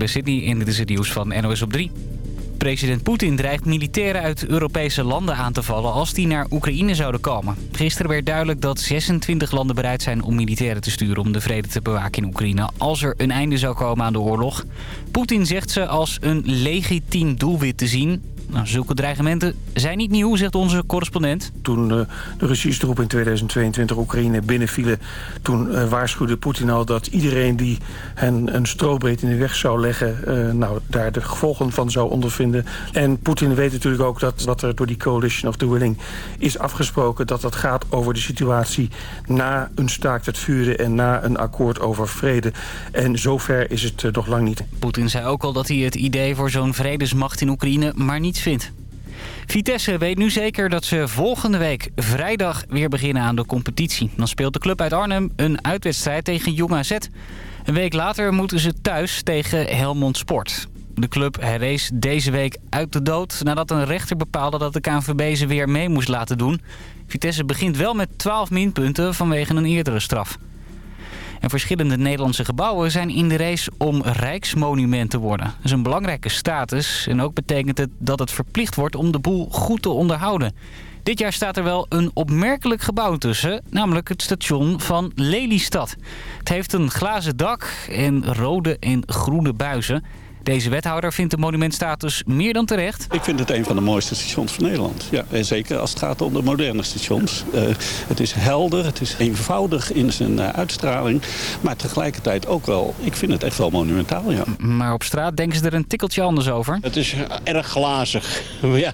bij Sydney en dit is het nieuws van NOS op 3. President Poetin dreigt militairen uit Europese landen aan te vallen als die naar Oekraïne zouden komen. Gisteren werd duidelijk dat 26 landen bereid zijn om militairen te sturen om de vrede te bewaken in Oekraïne als er een einde zou komen aan de oorlog. Poetin zegt ze als een legitiem doelwit te zien. Nou, zulke dreigementen zijn niet nieuw, zegt onze correspondent. Toen uh, de Russische troepen in 2022 Oekraïne binnenvielen... toen uh, waarschuwde Poetin al dat iedereen die hen een strobreed in de weg zou leggen... Uh, nou, daar de gevolgen van zou ondervinden. En Poetin weet natuurlijk ook dat wat er door die Coalition of the Willing is afgesproken... dat dat gaat over de situatie na een staakt het vuren... en na een akkoord over vrede. En zover is het nog lang niet. Poetin zei ook al dat hij het idee voor zo'n vredesmacht in Oekraïne maar niet vindt. Vitesse weet nu zeker dat ze volgende week vrijdag weer beginnen aan de competitie. Dan speelt de club uit Arnhem een uitwedstrijd tegen Jong AZ. Een week later moeten ze thuis tegen Helmond Sport. De club herrees deze week uit de dood nadat een rechter bepaalde dat de KNVB ze weer mee moest laten doen. Vitesse begint wel met 12 minpunten vanwege een eerdere straf. En verschillende Nederlandse gebouwen zijn in de race om rijksmonument te worden. Dat is een belangrijke status en ook betekent het dat het verplicht wordt om de boel goed te onderhouden. Dit jaar staat er wel een opmerkelijk gebouw tussen, namelijk het station van Lelystad. Het heeft een glazen dak en rode en groene buizen. Deze wethouder vindt de monumentstatus meer dan terecht. Ik vind het een van de mooiste stations van Nederland. Ja, en zeker als het gaat om de moderne stations. Uh, het is helder, het is eenvoudig in zijn uh, uitstraling. Maar tegelijkertijd ook wel, ik vind het echt wel monumentaal, ja. Maar op straat denken ze er een tikkeltje anders over. Het is erg glazig, ja.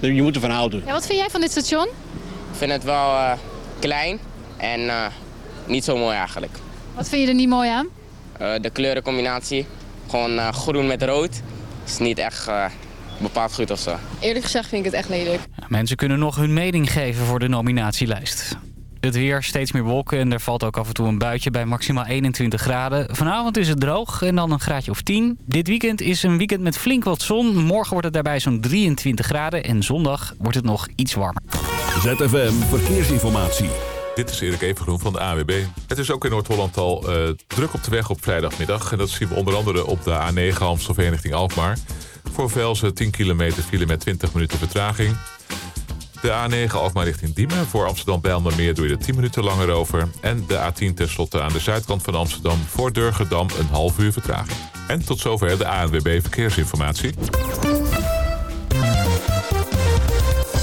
Je moet ervan houden. Ja, wat vind jij van dit station? Ik vind het wel uh, klein en niet zo mooi eigenlijk. Wat vind je er niet mooi aan? de kleurencombinatie. Gewoon uh, groen met rood. Is niet echt uh, bepaald goed of zo. Eerlijk gezegd vind ik het echt lelijk. Mensen kunnen nog hun mening geven voor de nominatielijst. Het weer, steeds meer wolken en er valt ook af en toe een buitje bij maximaal 21 graden. Vanavond is het droog en dan een graadje of 10. Dit weekend is een weekend met flink wat zon. Morgen wordt het daarbij zo'n 23 graden en zondag wordt het nog iets warmer. ZFM Verkeersinformatie. Dit is Erik Evengroen van de AWB. Het is ook in Noord-Holland al uh, druk op de weg op vrijdagmiddag. En dat zien we onder andere op de A9 Amstelveen richting Alkmaar. Voor Velzen 10 kilometer file met 20 minuten vertraging. De A9 Alkmaar richting Diemen. Voor Amsterdam Bijlmermeer doe je er 10 minuten langer over. En de A10 tenslotte aan de zuidkant van Amsterdam. Voor Durgedam een half uur vertraging. En tot zover de ANWB Verkeersinformatie.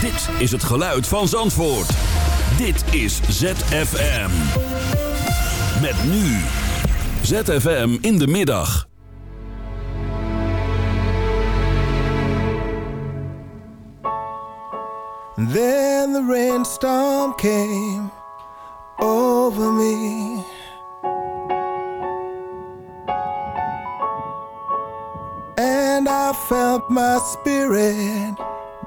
Dit is het geluid van Zandvoort. Dit is ZFM. Met nu. ZFM in de middag. Then the rainstorm came over me. And I felt my spirit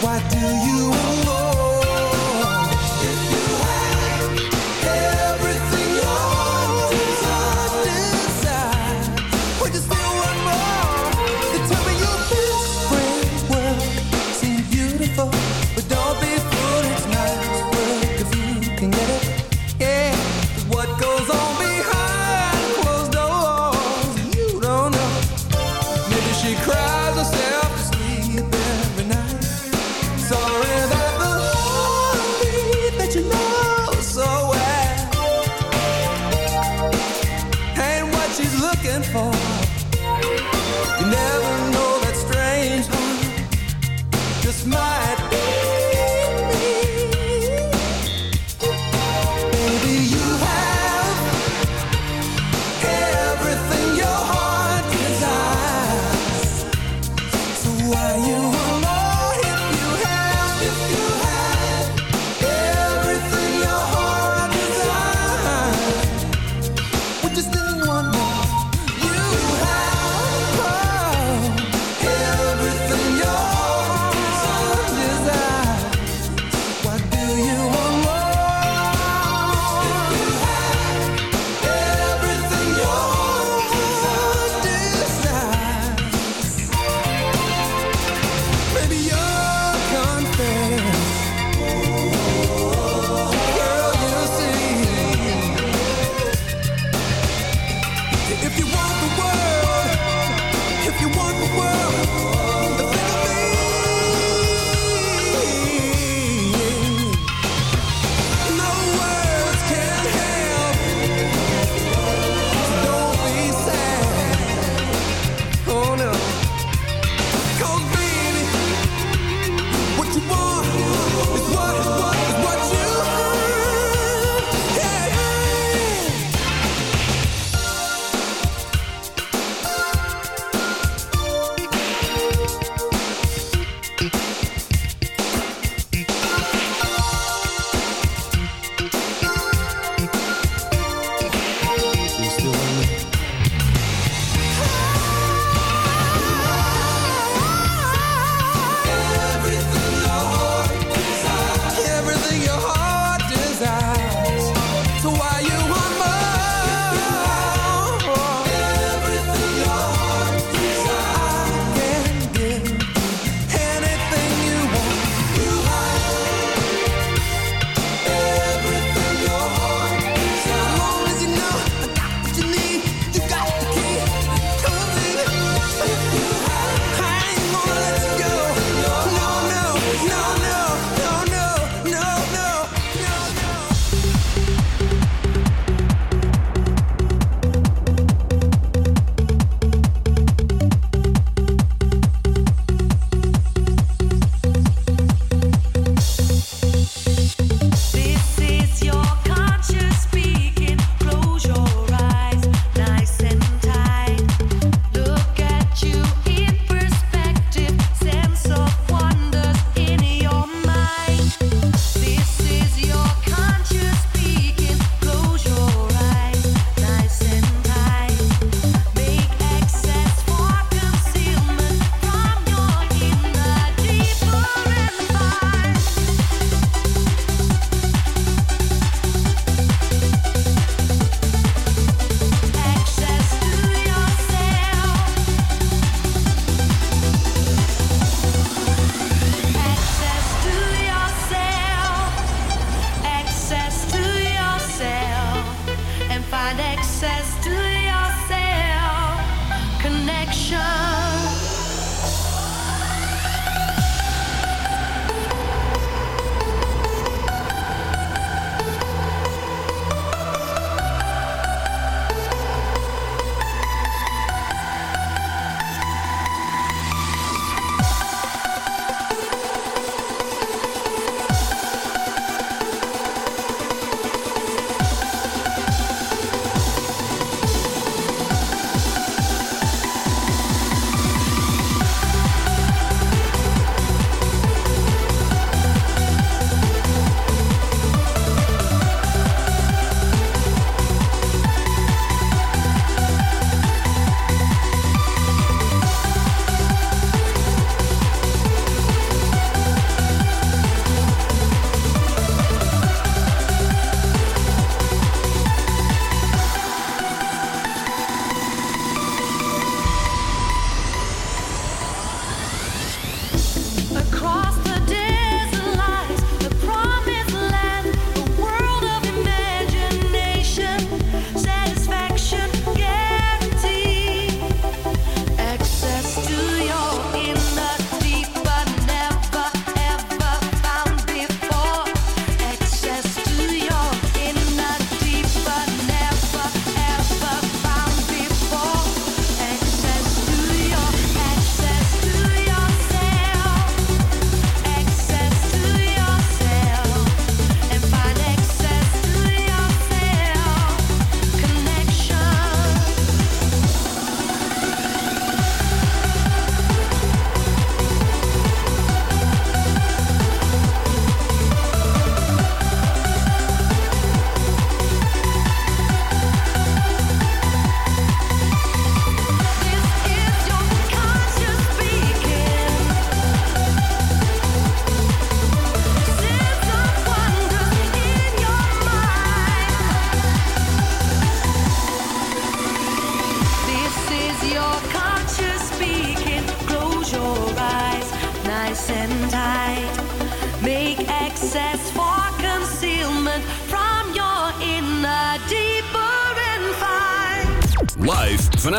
Why do you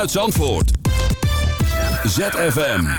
Zandvoort. ZFM.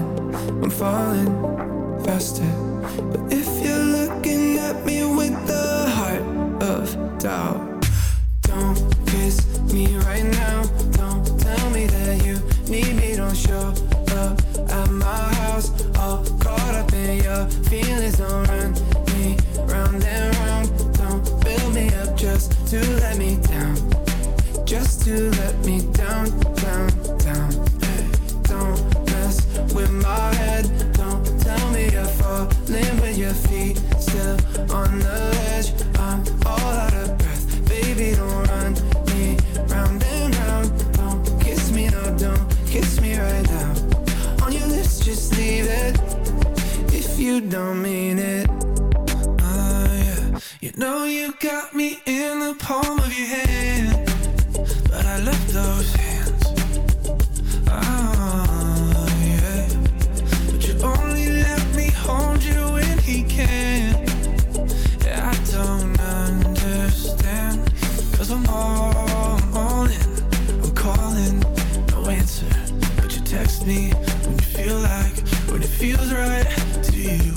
falling faster. feels right to you,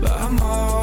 but I'm all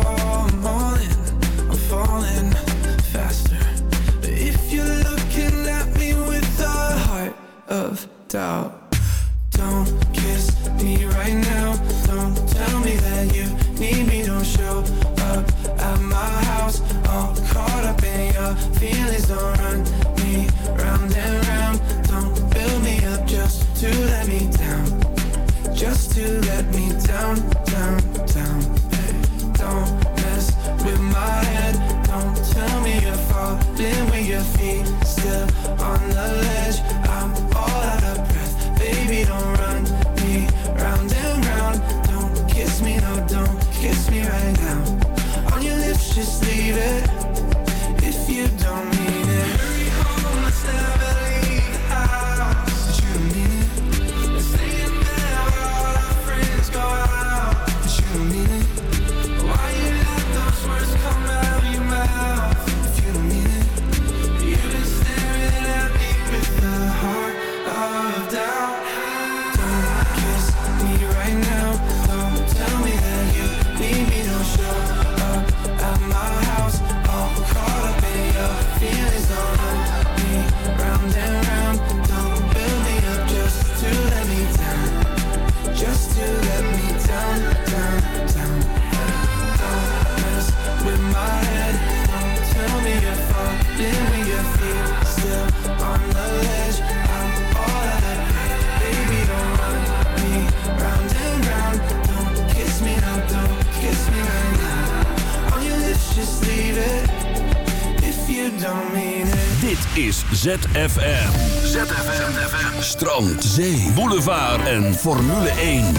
is ZFM. ZFM. Strand, zee, boulevard en Formule 1.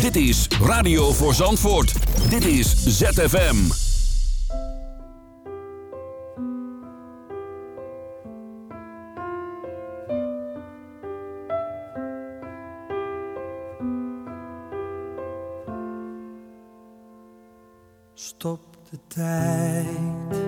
Dit is Radio voor Zandvoort. Dit is ZFM. Stop de tijd.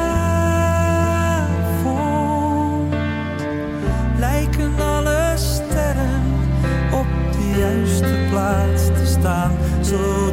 juiste plaats te staan, zo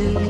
to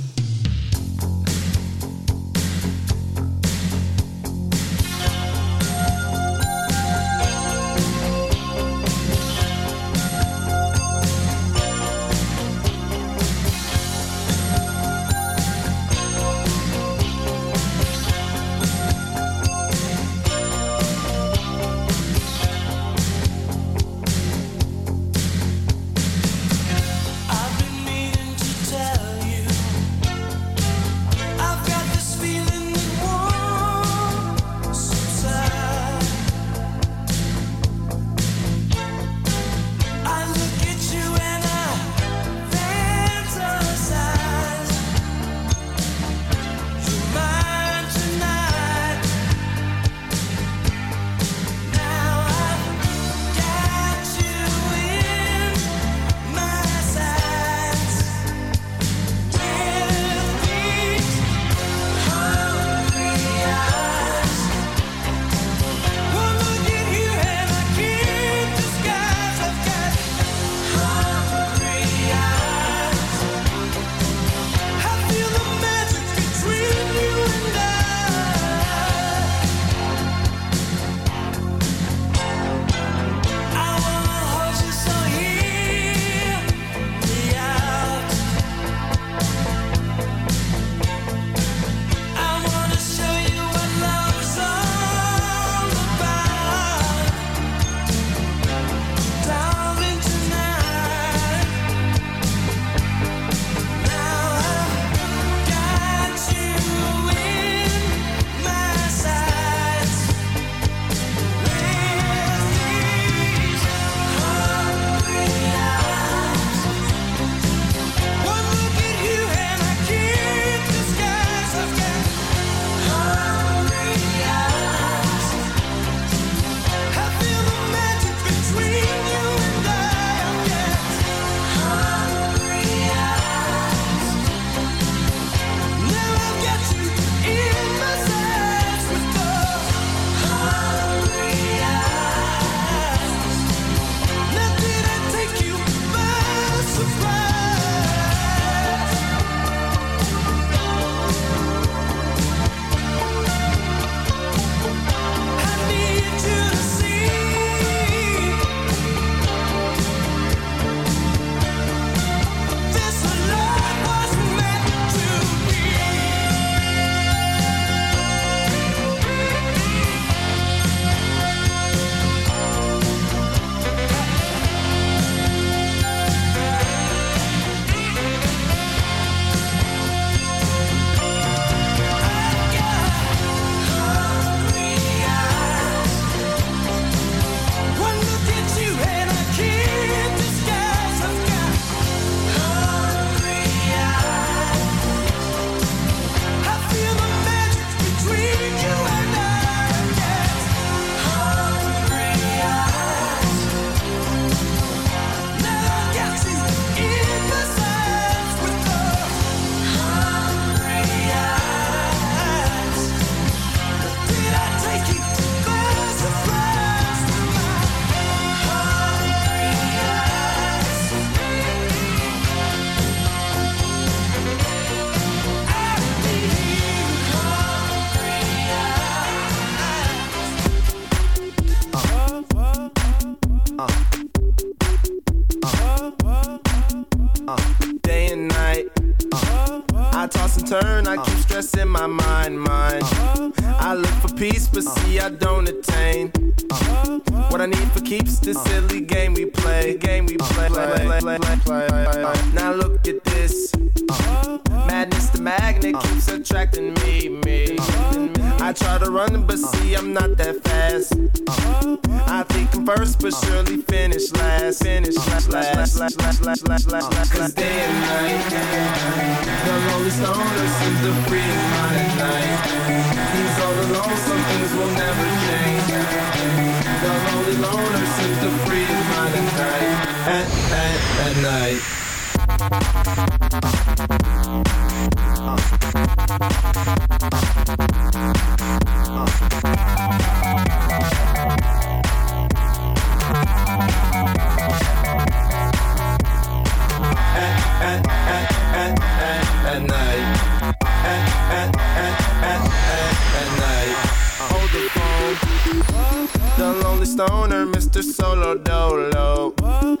keeps attracting me, me. I try to run, but see, I'm not that fast. I think I'm first, but surely finish last. Finish last, last, last, last, last, last, last, last, last. day and night, the lonely stoner seems to free his mind at night. He's all alone, some things will never change. The lonely loner seems to free his mind at night. At, at, at night. Stoner, Mr. Solo Dolo. What?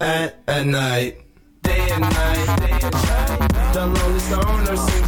At, at, night. Day and night, day and night. The lonely stoner seems